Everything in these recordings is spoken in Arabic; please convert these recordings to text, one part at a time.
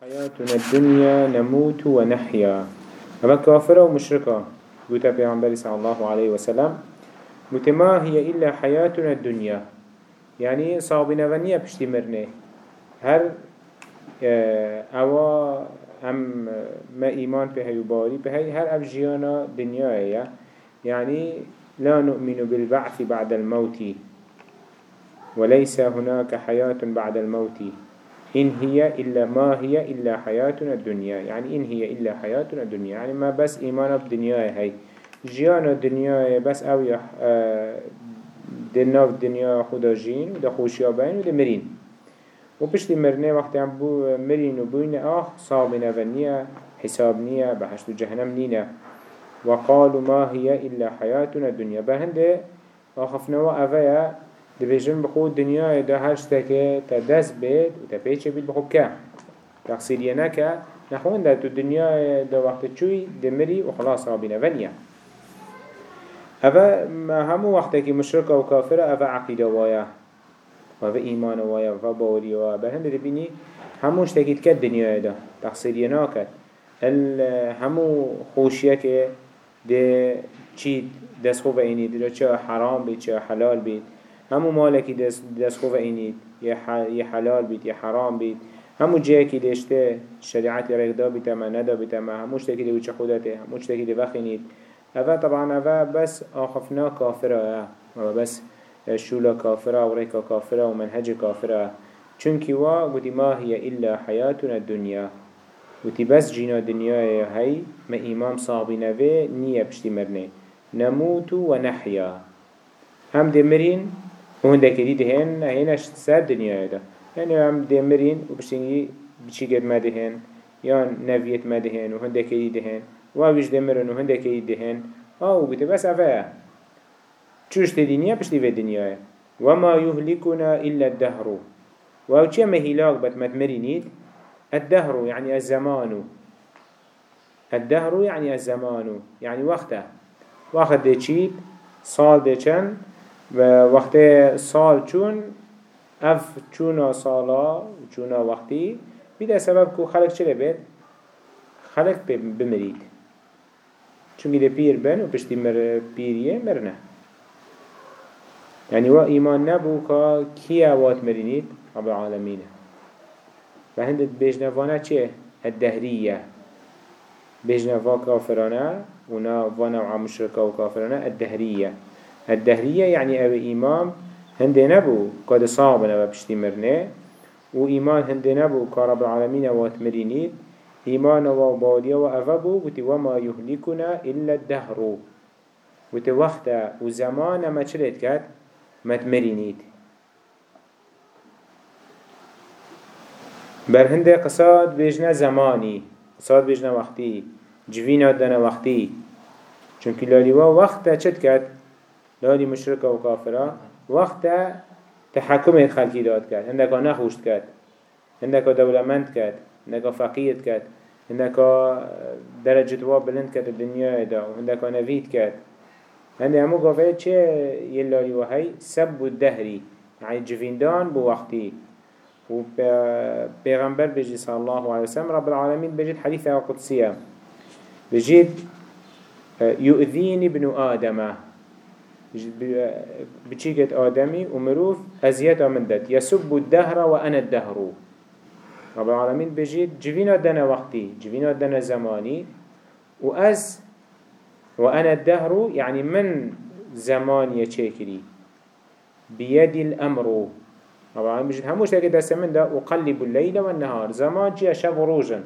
حياتنا الدنيا نموت ونحيا. أما كافرة ومشركة قلت بيعنبري صلى الله عليه وسلم قلت ما هي إلا حياتنا الدنيا. يعني صابنا ونيا بشتي مرنه. هر آه، أوا هم ما إيمان به يباري به هر أفجيانا دنيا يعني لا نؤمن بالبعث بعد الموت وليس هناك حياة بعد الموت. إن هي إلا ما هي إلا حياتنا الدنيا. يعني إن هي إلا حياتنا الدنيا. يعني ما بس إيمان بدنيا هاي جيانا الدنيا بس أو يح آه، دنا في الدنيا خدا جين ودا خوشيا بين ودا مرين. وبشتي مرنه وقت عم بو مرين وبوين آخ صابنا ونيا حساب نيا بحشت جهنم نينا وقالوا ما هي إلا حياتنا الدنيا. بهنده آخفنا وأفيا دبیجن بخو دنیای ده هر شتکه تا بید و تا پیچه بید بخو که تقصیریه نکه نخون ده تو دنیای ده وقت چوی دمری و خلاص رابینه ونیا. اوه همو وقتی که مشرک و کافره اوه عقیده وایا. و اوه ایمان وایا. و باوری وایا. به هنده دبینی همو شتکید کد دنیای ده تقصیریه نکد همو خوشیه که ده چید دست خوب اینی ده چه حرام بید چه حلال بید همو مالکی دست, دست خوب اینید یه حلال بید یه حرام بید همو جایی که دشته شریعت رگدا بیتما ندا بیتما همو شتکی دی وچه خودته همو شتکی دی وخینید اوه طبعا اوه بس آخفنا کافره اوه بس شولا کافره و ریکا کافره و منهج کافره چونکی وا گوتی ما هي إلا حياتنا الدنيا گوتی بس جینا دنیای هی ما ایمام صابی نوه نیه پشتی مرنه. نموت و نحیا. هم دمرین هون دكري دهن هنش سر دنيا ده يعني هم دمرين وبشتنجي بشي قد ما دهن يان نفيت ما دهن وهن دكري دهن وابش دمرن وهن دكري دهن آه وبته بس أفا چوش دنيا بشتي في دنيا وما يهلكنا إلا الدهر وهو چه مهلاك بتمت مرينيد الدهر يعني الزمان الدهر يعني الزمان يعني وقته وقت دي چيد صال دي چند و وقت سال چون اف چونا سالا چونا وقتی بیده سبب کو خلق چه بید؟ خلق بمرید. چون ده پیر بن و پشتی مر پیریه مرنه يعني وا إيمان نبو كا كي وات مرينيد رب العالمين فهندت بيجنفانا چه؟ الدهرية بيجنفا كافرانا ونا وأنا وعمشركا وكافرانا الدهرية الدهرية يعني أو إمام هنده نبو قد صابنا وبشتي مرنه و إيمان هنده نبو كرب العالمين واتمرينيد إيمان وباليا وأفبو وتي وما يهلكنا إلا الدهر. وتي وقت وزمان ما چلت كات؟ ما تمرينيد بر هنده قصاد بيجنا زماني قصاد بيجنا وقتي جوينا دنا وقتي. چونك لاليوا وقت چت كات؟ لالي مشركة وكافرة وقت تحكم خلقي داد كات هندك نخوشت كات هندك دولمند كات هندك فقير كات هندك درجة واب بلند كات الدنيا دا وهندك نفيد كات هندك همو قافية چه يلالي وهي سب الدهري يعني جفيندان بو وقتي و پیغمبر بجي صلى الله عليه وسلم رب العالمين بجيت حديثة قدسية بجيت يؤذيني ابن آدم بچيكت آدمي ومروف أزياتا من داد يسب الدهر وأنا الدهر. رب العالمين بجيت جفينا دنا وقتي جفينا دنا زماني وأز وأنا الدهر يعني من زمان يشكري بيد الأمر. رب العالمين بجيت هموش تاكي دست من دا أقلب الليل والنهار زمان جي أشاب روجن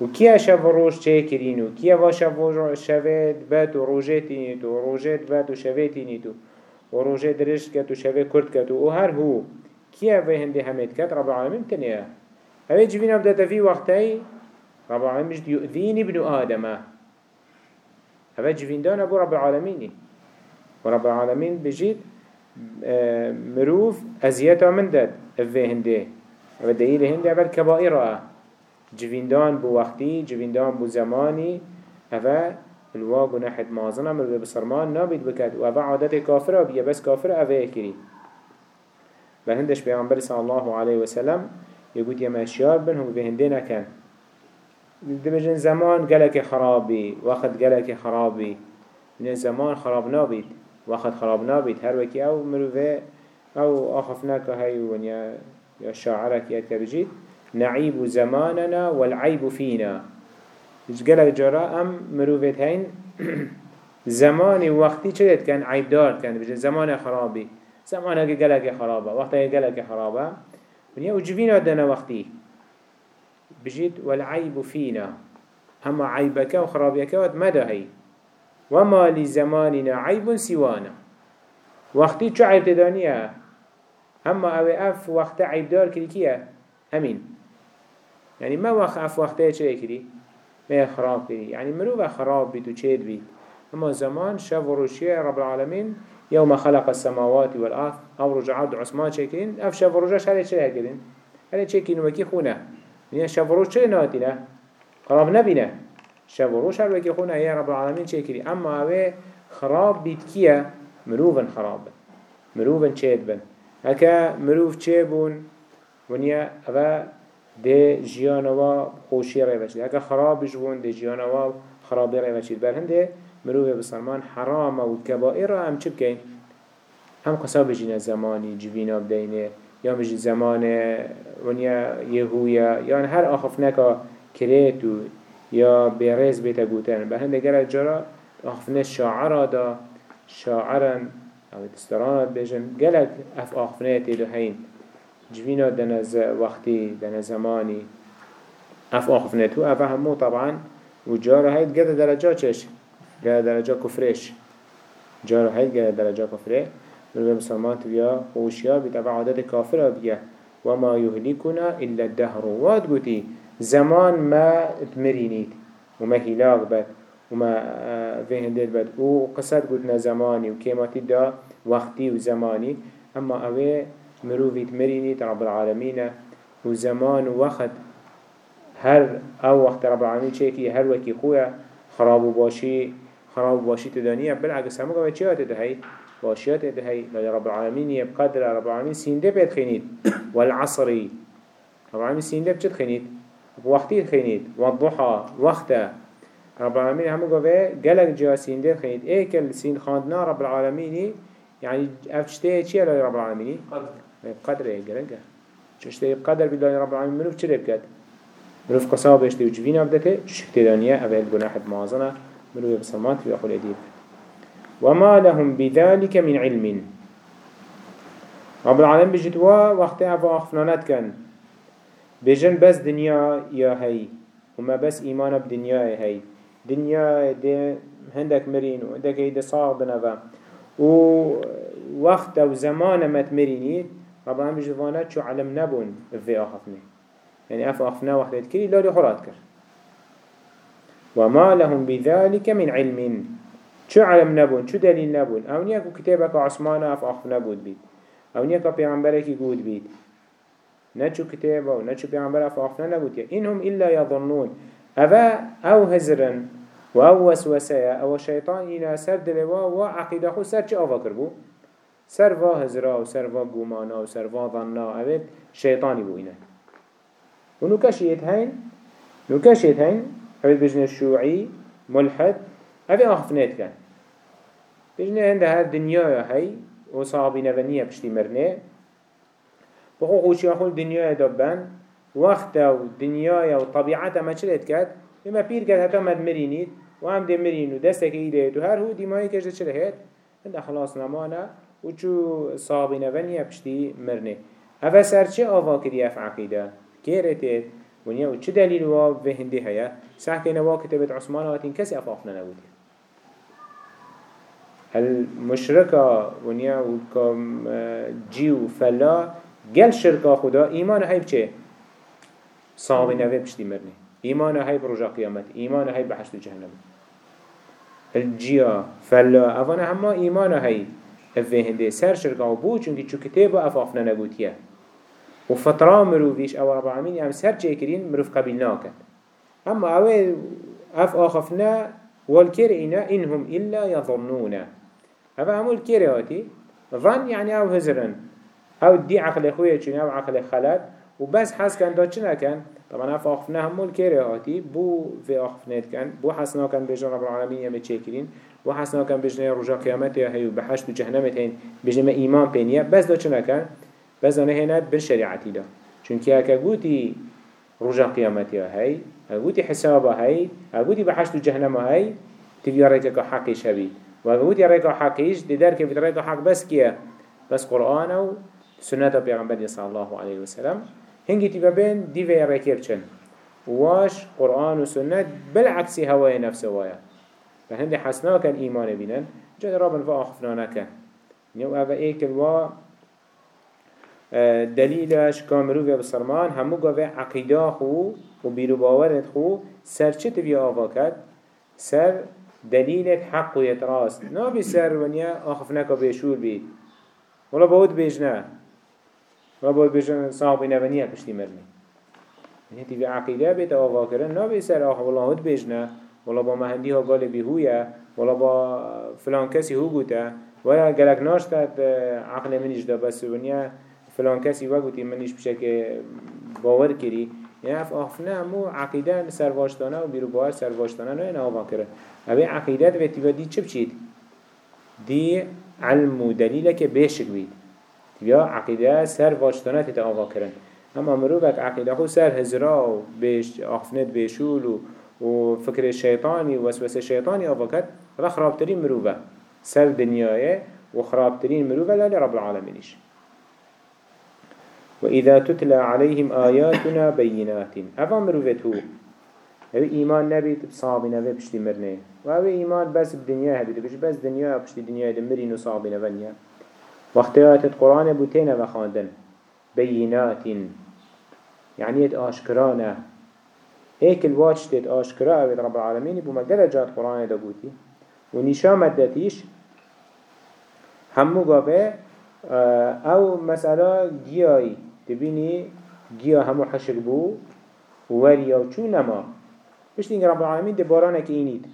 و کیا شب روش چه کرین و کیا و شب شوید بد و روژه تینید و روژه بد و شوه تینید و روژه درشت کد و شوه کرد کد و هر هو. کیا و هنده همید کد رب العالمین تنیه اوه جبین ابدا تفی وقتی رب العالمین بجد یؤذین ابن آدمه اوه جبین دان ابو رب العالمینی. و رب العالمین بجد مروف ازیتا من داد. اوه هنده. اوه دلیل هنده اول جویندان بو وقتی جویندان بو زمانی اوه الوا گناحت مازنه مروه بسرمان نابید بکد و عادت کافره بیه بس کافره اوه کری. و هندش پیغمبر صلی الله علیه وسلم يقول يما شيار بن هم بهندنا كان دبجن زمان قالك خرابي وقت قالك خرابي من الزمان خراب نابيد وقت خراب نابيد هر وكي أو مروفه أو اخفناك هاي ونيا يا شاعرك يا ترجيد نعيب زماننا والعيب فينا. إيش قالك جرا ام مروفه هين زمان وقتی چه كان عيب دار كان بجن زمان خرابي زمان اگه قالك خرابه وقت اگه قالك خرابه ونيا وجبين ودنا وقتي بجد والعيب فينا أما عيبك وخرابيك ود مدى هي وما لزماننا عيب سوانا وقتي شو عيب تدانيا أما أو أف وقت عيب دار كريكيا همين يعني ما وقت وقت چه كري ما خراب كري يعني مروفا خراب بيت وچيد بيت أما زمان شاف وروشيا رب العالمين يوم خلق السماوات والأرض. أو رجعات عثمان شاكرين أف شاف وروجاش هل چه هكرين هل چه وكي خونه. يعني شب وروش چه ناتینا خراب نبینه شب وروش هر وکی خونه. یا رب العالمین چه کری اما اوه خراب بید کیه؟ مروفن خراب بن. مروفن چید بن؟ هکا مروف بون؟ ونیا اوه ده جیانوا خوشی ری بچید هکا خراب بون ده جیانوا خرابی ری بچید بر هنده مروف بسلمان حرام و کبائر هم چه بکن هم قصاب بجین زمانی جوینا بدینه یا مش زمان ونیا یهویا یا هر آخف نکا کریتو یا بیرز بیتا گوتن به هنده گره جرا آخفنه شاعر دا شاعرن أو دستران بجن گلک اف آخفنه تیدو هین جوینا دنز وقتی دن زمانی اف آخفنه تو اف همو طبعا و جارا هید گره درجا چش گره درجا کفرش جارا هید گره درجا کفره مروه مسلمان تبیا خوشیا بتبع عادت کافر بیا وما يهلكنا إلا الدهر. واد قوتي زمان ما تمرينيت وما هلاك بد وما فين ديت بد وقصد قلتنا زماني وكيماتي دا وقتي وزماني أما أوي مروفي تمرينيت رب العالمين وزمان ووقت هر أو وقت رب العالمين شيكي هر وكي خويا خراب باشي خراب باشي تدانية بالعكس همو قوة چيات تدهي باشيات هاي رب العالمين يبقدر رب العالمين سينده بيت خينيت والعصري رب العالمين سينده خينيت وقتي خينيت والضحى. وقتا رب العالمين همو قوة قلق جا سينده خينيت ايكل سين خاندنا رب العالمين يعني افتشتيه چيه رب العالمين قدر. قدر إيه قلقه چشته قدر بالله رب العالمين؟ منوف چه بكت منوف قصاب اشتي وجفين ابدته چشكتي دانيه اوه الگناح موازنه منوف بسلمات في اخو الأديب. وما لهم بذلك من علم. رب العالمين بجدوا وقت أفا أخفنانات كان. بجن بس دنيا يا هي وما بس إيمان بدنيا هي. دنيا دي هندك مرين وعندك هيدا صاغ بنفا ووقت و زمان ما تمريني العالمين بجدوانات شو علم نبون في أخفنه يعني أفا أخفنا وقت الكري لا لخرات كر وما لهم بذلك من علم. چو علم نبون چو دلیل نبون. أو نیا که کتابه که عثمانه اف آخف نبود بید. أو نیا که پیغمبره که گود بید. نه چو کتابه و نه چو پیغمبره اف آخف نبود. اینهم الا یظنون. اوه أو هزرن و أو وسوسه أو شیطان اینا سر دلوا و عقیده خو سر چه آفا کربو؟ سر وا هزرا و سر وا گومانا و سر وا ظنا اوه شیطانی بو اینا و نو کشیت هین نو کشیت هین اوه بجن شوعی ملحد اوه آخف نید کن بجنه هنده هر دنیا هی و صحابی نونیه پشتی مرنه بخو خوشی خول دنیا دابن وقت و دنیا و طبیعت ما چلت کرد بما پیر کرد حتی مد مرینید و هم ده مرین و دسته که ایده و هر هو دیمایی کشده چله هید هنده خلاص نمانه و چو صحابی نونیه پشتی مرنه. اوه سرچه آوا کری اف عقیده؟ که رتید ونیا و چه دلیل و به هنده هیا؟ سحکه نوا کتبت عثمان واتین کسی افافنا نبودی المشركة ونيا وكم جيو فلا قل شركة خدا إيمان هاي بچه صعب نوه بشتي مرني إيمان هاي برجع قيامت إيمان هاي بحشت جهنم. الجيا فلا. أفانا هما إيمان هاي هنده سر شركة وبو چونكي چو كتابه أفافنا نبوتيه وفترة مروفيش أو رب العالمين يعني سر جاكرين مروف قبلناك أما أول أف آخفنا والكرئنا إنهم إلا يظنون هذا عمول كيرياتي ظن يعني أو هزرن أو دي عقل خوية چون أو عقل خلات وبس حس كان دا كان طبعا اف آخفنا همول كيري هاتي بو في آخفنات كان بو حسنا كان بجن رب العالمين يمي تشاكرين بو حسنا كان بجن رجا قيامته هيو بحشت جهنمت هين بجن ايمان بينيا بس دا چنا كان بس دا نهينا بالشريعتي دا. چونك هكا قوتي رجا قيامته هاي قوتي حسابه هاي قوتي بحشت و هاي تبيا ريكا حقي شبي وقوتي ريكا حقيش دي دار كيف ريكا حق بس كيا بس قرآن و سنة پیغمبر صلى الله عليه وسلم هنگی تیبا بین دیوه رکیب چن؟ واش قرآن و سنت بالعكس هوای نفس وایا. فهندي حسنا كان إيمان بينن جد رابن فأخفنا نكا نيو أبا إيك الوا دليلش كامروفيا بسرمان همو قوة عقيدة خو وبيرو باورت خو. سر چه تبي آفاكت سر دليلت حق و يتراس نابي سر ونيا آخفناك بيشور بيت ولا بود بيجنا بود بيجنا صاحب نبنيا كشتي مرمي يعني تبي عقيدة بيت آفاكرن نابي سر آخ والله هد بيجنا ولا با مهندی ها گال بیهویا ولا با فلان کسی هو گوتا ولا گلک ناشتت عقل منیش دا بس ونیا فلان کسی و منیش بشه که باور کری. یعنی اف آفنه مو عقیده سرواشتانه و بیرو باور سرواشتانه نه اینا آوان کرد اوه عقیده دوی تیبا دی؟ دی علم و دلیل که بید. یا عقیده سرواشتانه تیتا آوان کرد اما مروبک عقیده خو سر هزرا و بیش آفنت بیشول و و فكر الشيطاني وسوسة الشيطاني أفكت هذا خرابترين مروفة سر دنياي وخرابترين مروفة لا لرب العالمينش وإذا تتلى عليهم آياتنا بينات أفا هو هو إيمان بصعب نبي بشتي مرنه. وهو إيمان بس بدنيا هبي بش بس دنيا بشتي دنيا دمرين وصعب نبنيا واختيارات القرآن بوتين وخاندن بينات يعني آشكرانه هيك الواج تيت آشكرا اوید رب العالمين بو مقدر جات قرآن دا بوتي و نشا مدتيش همو قابه أو مسألة جياي تبيني جيا همو حشق بو وريا و چو نما بشتين رب العالمين دي بارانك اينيد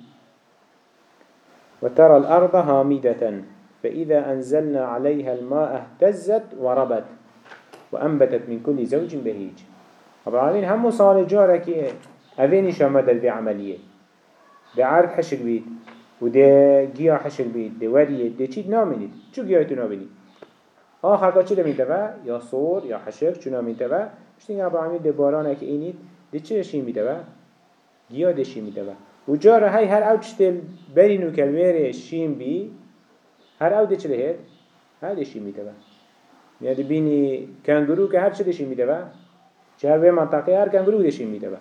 وترى الأرض هامدة فإذا أنزلنا عليها الماء اهتزت وربت وأنبتت من كل زوج بهيج. رب العالمين همو صالح جارك اوینی شامد الوی عملیه ده عرق حشک بید و ده گیا حشک بید ده وریه ده چید نامینید چو گیای تو نامینید آخر کا چی دمید با یا صور یا حشک چو با اشتین رب العالمین ده بارانة که اینید ده چه شی با گیا ده شی با و؟ جار های هر أو چتل برینو کلمه شیم بی هر أو ده چه لهید هر ده شی میده با یعنی بینی کنگرو که هر چه ده شی میده با چه هر به منطقه هر کنگرو ده شی میده با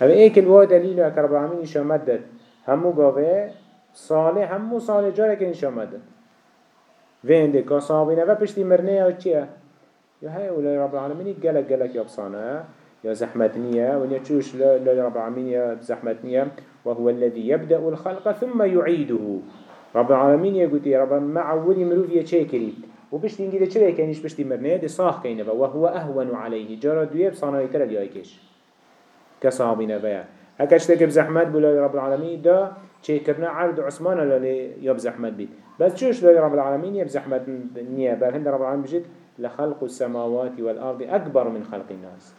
هذا ايك الوا دليل اك رب العالمين إنشاء مدد همو قاوه صالح همو صالح جارك إنشاء مدد وين دي كصابين و پشتي مرنه يا چيه يا هاي ولا رب العالمين قلق قلق يبصانه يا زحمتنية ونيا تشوش لا رب العالمين يا زحمتنية وهو الذي يبدأ الخلق ثم يعيده رب العالمين يقول يا رب ما عولي مروف يشيكري وبشتي انجي ده چرا يكنيش بشتي مرنه دي صاح كينه وهو أهون عليه جارة دويب صانعي ترى اليايكش كصحابي نبيا هكاش تكب زحمت بولا رب العالمين دا چه كرنا عرض عثمان للي يب زحمت بيت بس شوش للي رب العالمين يب زحمت نية بل هند رب العالمين بجد لخلق السماوات والأرض أكبر من خلق الناس.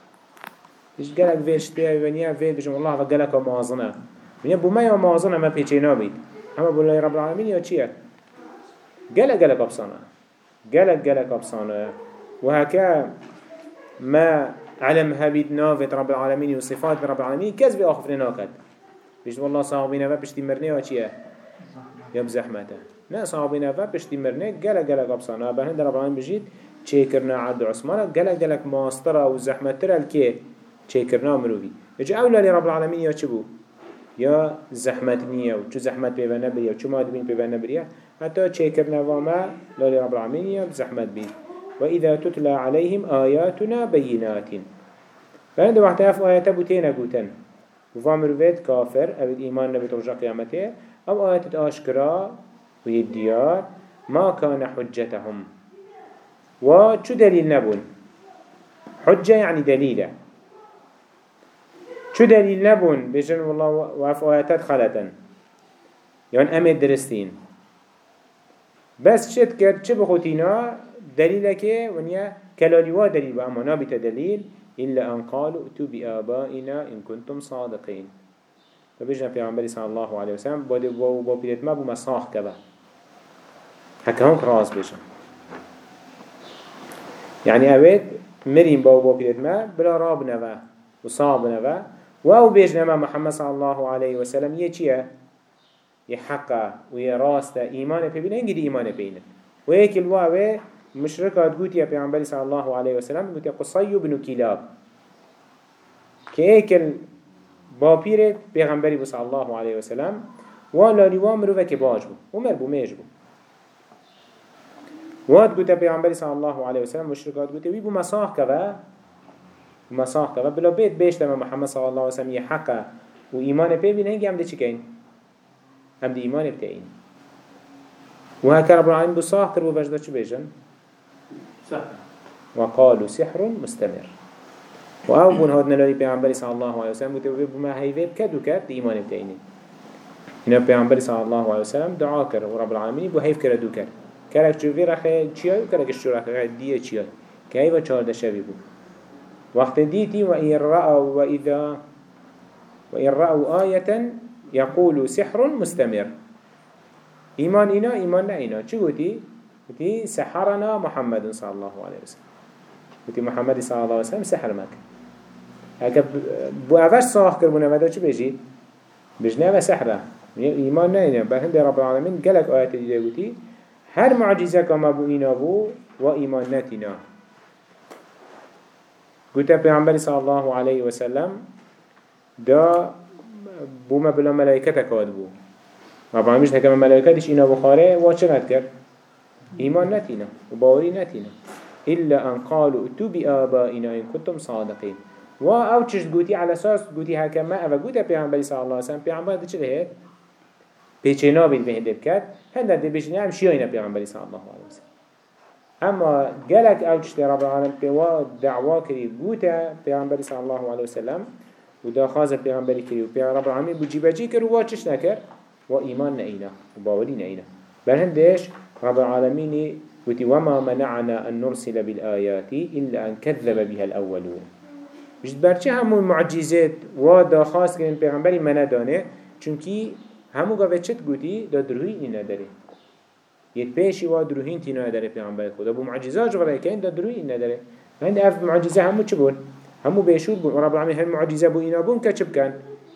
إيش قالك فيش تيا ونيا في بجم الله فقالك موازنة ونيا بو ما يا موازنة ما بيجي نابيت أما بولا رب العالمين يا چيا قالك قالك أبصانة قالك قالك أبصانة وهكا ما علم هبيد نافت رب العالمين وصفات رب العالمين كذب آخفنا ناكد بيش والله صاحبين فا بشتي مرنه وچيه يب زحمته نه صاحبين فا بشتي مرنه قلق قلق أبصانا بهند رب العالمين بجيت چيكرنا عبد عثمان قلق قلق ماسترا وزحمترا الكي چيكرنا مروفي اجا اولا لرب العالمين يا چبو يا زحمت نية وچو زحمت بيبا نبريا وچو مادبين بيبا نبريا حتى چيكرنا وما لرب العالمين يا زحمت بيه وإذا تتلى عليهم آياتنا بينات فهند وقت اف آيات بوتين قوتن وفامروفيت كافر أبد إيمان نبي رجع قيامته أو آيات آشكرا ويديار ما كان حجتهم. وشو دليل نبون حجة يعني دليلة شو دليل نبون؟ بجن والله وعف آياتات خلطا يعني أمد درستين بس شد كرد چه بخوتينا دليلك ونيا كلاليوا دليل وأما نابت دليل إلا أن قالوا اتوا بآبائنا إن كنتم صادقين فبيجنا في عمبالي صلى الله عليه وسلم بودي بو بيدت ما بو مساخ كبا هكا هون راز بيجنا يعني أبيت مرين بو بيدت ما بلا راب نوا وصاب نوا واو بيجنا ما محمد صلى الله عليه وسلم. يحقا ويراستا إيمان بيبين. هنجي دي إيمان بيبين ويك الواوي مشركات قوتي يا پیغمبر صلى الله عليه وسلم قوتي قصي بن كلاب. كيكل باپیر پیغمبری بو صلی الله علیه وسلم والا لیوا مروفه که باج بو ومر بو میج بو واد گوته پیغمبری صلی الله علیه وسلم مشرکات گوته وی بو مساح که مساح که بلا بیت بیشتر محمد صلی الله علیه وسلم یه حقه و ایمان پی بین هنگی هم ده چی کن؟ هم ده ایمان بتاین و هکر رب العالمین بو صاح کرد و وجده چی بیجن؟ وقالوا سحر مستمر. وأو بون هاد نلالي پیغمبر صلى الله عليه وسلم وتبقى بما هيفيب كد وكد إيمان بتاينين هنا پیغمبر صلى الله عليه وسلم دعا كر ورب العالمين بو هيف كردو كر كرك جوفي رخي چياي وكرك الشو رخي ديه چياي كهيفا چهار دشوي بو وقت ديتي وإن رأوا وإذا وإن رأوا آية يقول سحر مستمر. إيمان إنا إيمان إنا شو قلتي؟ قلتي سحرنا محمد صلى الله عليه وسلم. قلتي محمد صلى الله عليه وسلم سحر مكة. هكا بو أفش صاح كربونا ماذا چه بيجي؟ بجنا و سحرة. إيمان ناينا بهند رب العالمين قالك آيات اللي قلتي. هر معجزة كما بو إينا بو وإيمان ناتنا قلت پیغمبر صلى الله عليه وسلم دا بو ما بلا ملائكة كاد بو رب العالمين هكا ملائكة ديش إينا بخاره وچه نتكر إيمان نتنا وباوري نتنا إلا أن قالوا اتوا بآبائنا إن كنتم صادقين و آو چش گوتی على أساس گوتی حکمه أو گوته پیامبر صلی الله علیه و سلم پیامبر چه ده پیچنا بید به هندب کرد. هنده ده بجنه هم شیاینا پیامبر صلی الله علیه و سلم. اما گلک أو چش رب العالم پیوا دعوا کری گوته پیامبر صلی الله علیه و سلم و دا خاز پیامبر کری و رب العالمین بو جیبجی کرد و چش نکر و ایمان نئینا و باوری نئینا بل هندش رب العالمین وتي وما منعنا أن نرسل بالآيات إلا أن كذب بها الأولون. بجد برچه همو معجزات و دا خاص کرن پیغمبری منه دانه؟ چونکی همو گاوه چت گوتی دا دروهی اینا داره یه پیشی و دروهین تینا داره پیغمبر خدا بو معجزات جغره کن دا دروهی اینا داره هند اف معجزه همو چه بون؟ همو بیشود بون رب العالمین هم معجزه بو اینا بون که چه بکن؟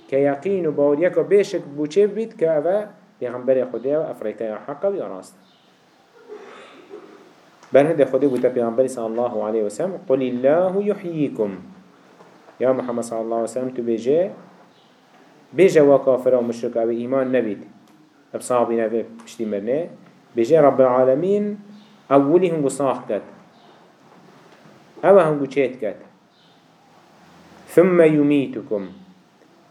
که یقین و باوریه که بیشک بو چه بید که اوه پیغمبر خدا و افریقای حقا و راست بل هند خدا بوتا پیغمبر صلی الله علیه وسلم قل الله يحييكم يا محمد صلى الله عليه وسلم تبيجي بيجي وكافر ومشرك أو إيمان نبيد بصحابي نبي بشتي مرنه بيجي رب العالمين أولي هنگو صاح كت أو هنگو چيت كت ثم يميتكم.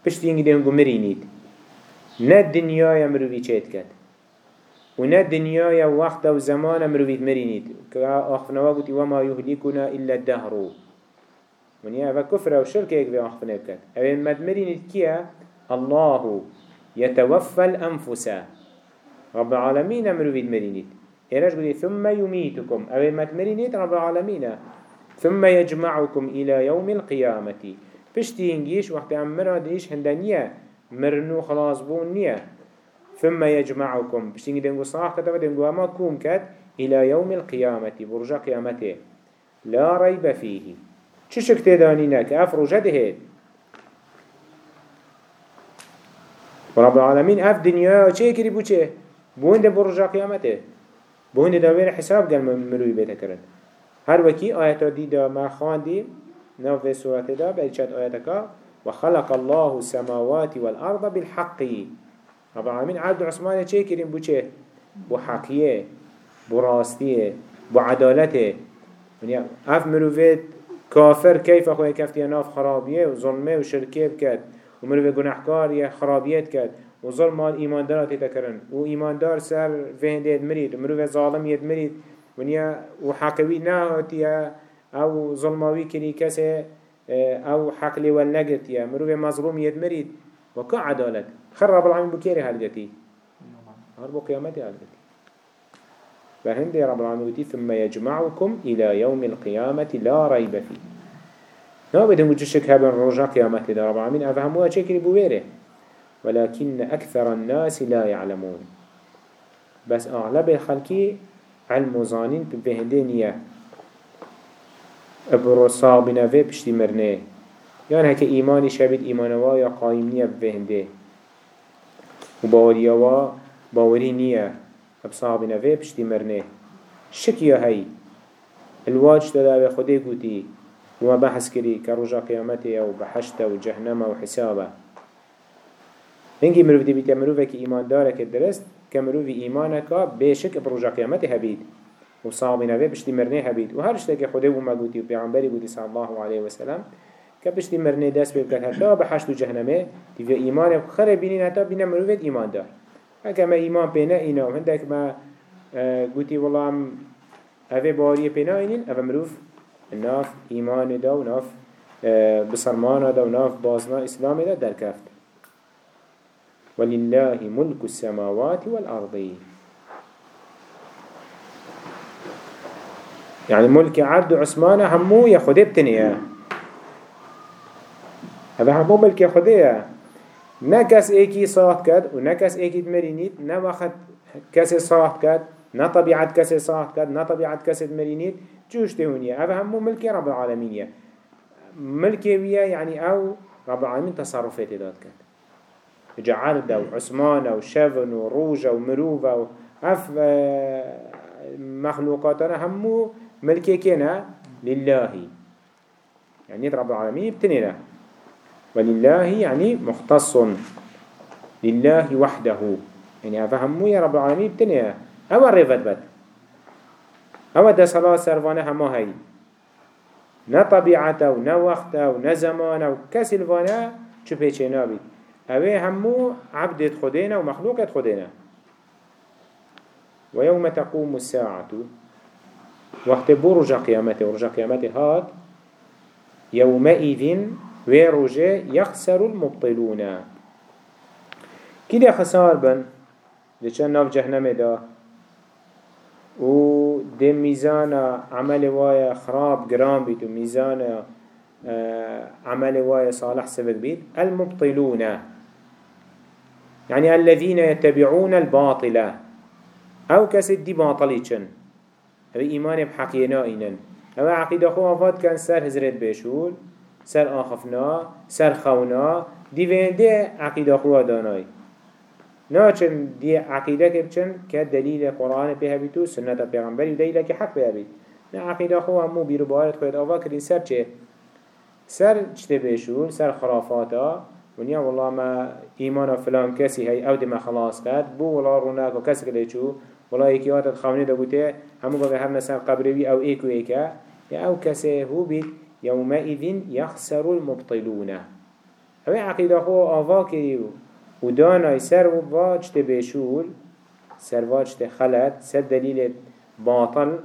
بشتي هنگو هنگو نا الدنيا يمروي چيت كت ونا الدنيا يا وقت و زمان مرويد مرينيد كأخفنا وقتي وما يهلكنا إلا الدهر. ونیا أوه کفر و شرک ایک به آخفنه بکد اوه مدمرین کیا الله يتوفى الأنفس. رب العالمين أمرو بيد مرينيت إيراج قولي؟ ثم يميتكم. أو مدمرينيت رب العالمين. ثم يجمعكم إلى يوم القيامة. بشتي هنجيش وقت أمرا ديش هندانية مرنو خلاص بون نية ثم يجمعكم. بشتي هنجي دنگو صاح كتب دنگو أما كوم كت إلى يوم القيامة. برجا قيامته. لا ريب فيه. چه شک تدانی نک اف روجه ده رب العالمين أف دنیا چه بو چه بوند برجا قیامته. بوند داویر حساب گل مروی بیتا کرد. هر وکی آیت دیدا ما خواندی نو في سورة دا بيشات آياتك وخلق الله السماوات والأرض بالحق. رب العالمين عبد عثمان چه كريم بو چه؟ بو حقية بو راستية بو عدالته. يعني اف مروفيت كافر كيف أخوي كفتي ناف خرابية وظلمه وشركه بكت ومروه گناهكار يا خرابيت كت وظلم مال إيمان دار تتكرن وإيمان دار سر فهند يدمريد ومروه ظالم يدمريد ونيا وحاكوي نهاتيا أو ظلماوي كري كسي أو حقلي والنقت يا مروه مظلوم يدمريد وكا عدالت؟ خرب العالمين بكيري هالجتي هربو قيامتي هالجتي فهند رب العالمين ثم يجمعكم إلى يوم القيامة لا ريب فيه نابد وجه شك هبن رجع قيامة لدى رب العالمين أفهموها شكل بويره ولكن أكثر الناس لا يعلمون. بس أغلب الخلق علم زانين بهندينية ابرو صابنا في بشتي مرنه. يعني هكا إيماني شبيت إيمانوا يا قايمنية بهنده. وباوريوا باوري نية بصابنا في بشتي مرنه. شكيا هاي الواج تدا بخده قوتي وما بحث كري كرجا قيامته أو بحشته وجهنمه وحسابه هنگی مروف دی بیتی مروفه که ایمان داره که درست که مروفی ایمانه که بشک بروجا قیامته هبید. و صحابی نوه بشتی مرنه هبید. و هر شده که خوده بوما گوتی و پیغمبری بودی صلی الله علیه وسلم که بشتی مرنه دست بکن حتی بحشت و جهنمه دیوی ایمان خره بینین حتی بینه مروفت ایمان دار. اگه ما ایمان پینه اینا و هنده که ما گوتی والله اوه باری پینه اینین اوه مروف ناف ایمان دا و ناف بسرمان دا و ناف بازنا اسلام دا در کفت. ولله ملك السماوات والأرض. يعني ملك عبد عثمان همو يخده بتنيا هذا همو ملك يخده نكس ايكي صاحت كد ونكس ايكي تمرينيت نوخد كس صاحت كد نا طبيعة كس صاحت كد نا طبيعة كس تمرينيت جوش تهونيا هذا همو ملك رب العالمين ملك ويا يعني أو رب العالمين تصرفات داد كد جعرده وعثمان وشفن وروجة ومروفة آه، مخلوقاتنا همو ملكي كنا لله. يعني رب العالمين ابتننا ولله يعني مختص. لله وحده. يعني أفهمو يا رب العالمين ابتننا أما الرفت بد أما ده صلاة سرفانة هما هاي. نا طبيعته ونا وقته ونا زمانه وكسلفانه شو بيچه نابي اوه همو عبدت خدينا ومخلوقت خدينا. ويوم تقوم الساعة وقت برج قيامته ورج قيامته هاد يومئذ ويرجع يخسر المبطلون. كده خسار بن لچن ناف جهنم دا. و ده ميزان عمل وايا خراب جرام بيت ميزان عمل وايا صالح سبك بيت المبطلون. يعني الذين يتبعون الباطل. أو كسد دي أو إيمان بحقينا اينن أو عقيدة خو افاد كان سر هزرت بيشول سر آخفنا سر خونا. دي وين دي عقيدة خو داناي ناچن دي عقيدة كبچن كدليل قرآن بها بيتو سنة پیغمبری ودليل كي حق بها بيت. نه عقيدة خو همو بيرو بارد خويت آفا كرين سر چه؟ سر چته بيشول سر خرافاتا. ونیا والله ما ایمان فلان کسی هی أو ما خلاص کرد. بو والله روناک و کسی کلی چو والله یکی آتت خونی دا بوده همو بگه هر نسر قبروی أو ایکو ایکا یا أو کسی هو بید يومئذ يخسر المبطلون. اوه عقیده خو آوا کریو و دانای سر و واج تبشول سر واج تخلت سر دلیل باطل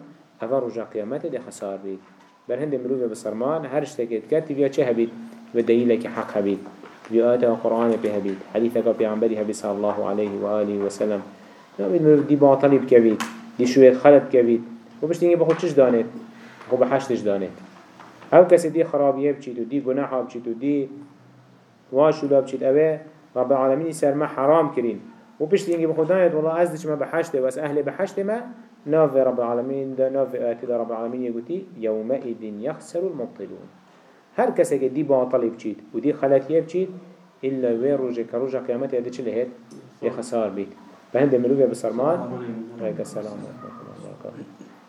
اوه رجا قیامت ده خسار بید. بر هند مروف بسرمان هر اشتكت كاتب يا چه هبید؟ و دلیلك حق هبید. في آيات القرآن بهبيت حديثك بيعنبري هبي صلى الله عليه وآله وسلم. نبيد مرف دي باطلي بكبيت دي شوية خلط كبيت وبش تنجي بخود چش دانت بخود بحشتش دانت هاو كسي دي خرابيه بچيت و دي گناحا بچيت و دي واشولا بچيت اوه رب العالمين سر ما حرام كرين. وبش تنجي بخود دانت والله أزدش ما بحشته بس أهل بحشته ما ناف رب العالمين ده ناف آيات رب العالمين يقولي يومئذ يخسر المبطلون. هر کسی که دی باطلی بچید و دی خلطیه بچید إلا وين روجه كروجه قيامته هذا چه لهت يخسار بيت بهند ملوك بسرمان عليك السلام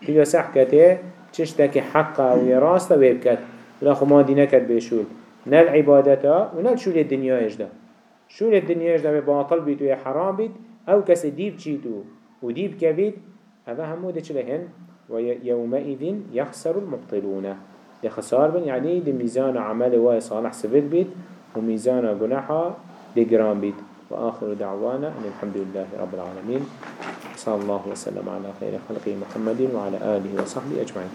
تيجا صح كته تشتكي حقا ويراستا ويبكت لا خو ما دينكت بيشول نال عبادتا ونال شول الدنيا يجدا شول الدنيا يجدا بباطل بيت ويا حرام بيت أو كس ديب چيتو وديب كبيت هذا همو ده چلهن ويومئذ يخسر المبطلون يخسار بن يعني دي ميزان عمل واي صالح سبت بيت وميزان جناحا لجرام بيت. وآخر دعوانا أن الحمد لله رب العالمين. صلى الله وسلم على خير خلقه محمد وعلى آله وصحبه أجمعين.